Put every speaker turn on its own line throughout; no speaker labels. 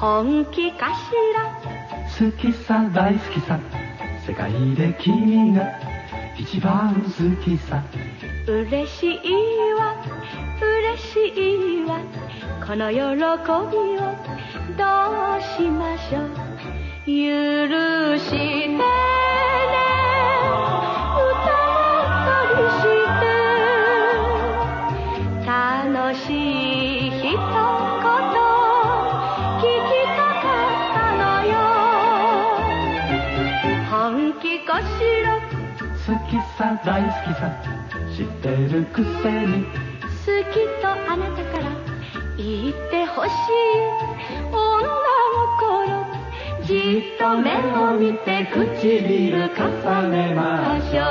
本気かしら？
好きさ大好きさ。世界で君が一番好きさ。
嬉しいわ。嬉しいわ。この喜びをどうしましょう？許し本気かしら？
好きさ大好きさ知ってるくせに。
好きとあなたから言ってほしい。女心じっと目を見て唇重ねましょ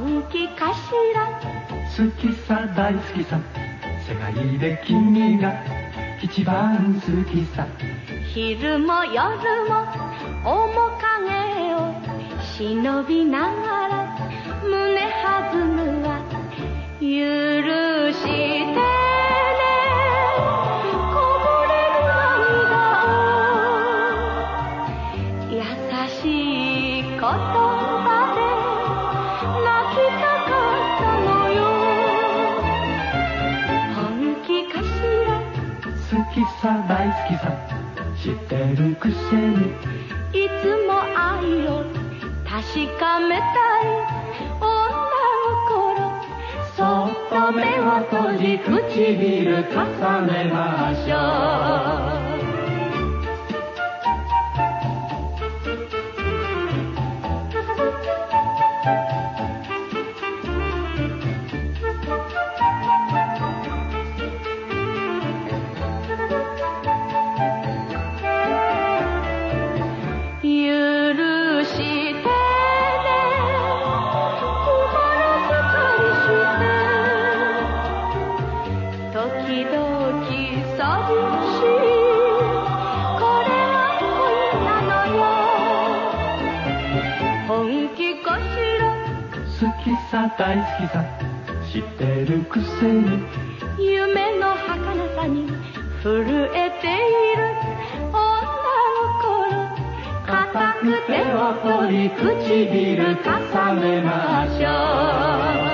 本気かしら？
好きさ大好きさ。世界で君が一番好きさ。
昼も夜も面影を忍びながら胸弾き
さ大好きさ知ってるくせに。
いつも愛を確かめたい。女心そっと目を閉じ唇重ねましょう。
きさ大好きさ知ってるくせに。
夢の儚さに震えている。女心固く手を取り唇重ねましょう。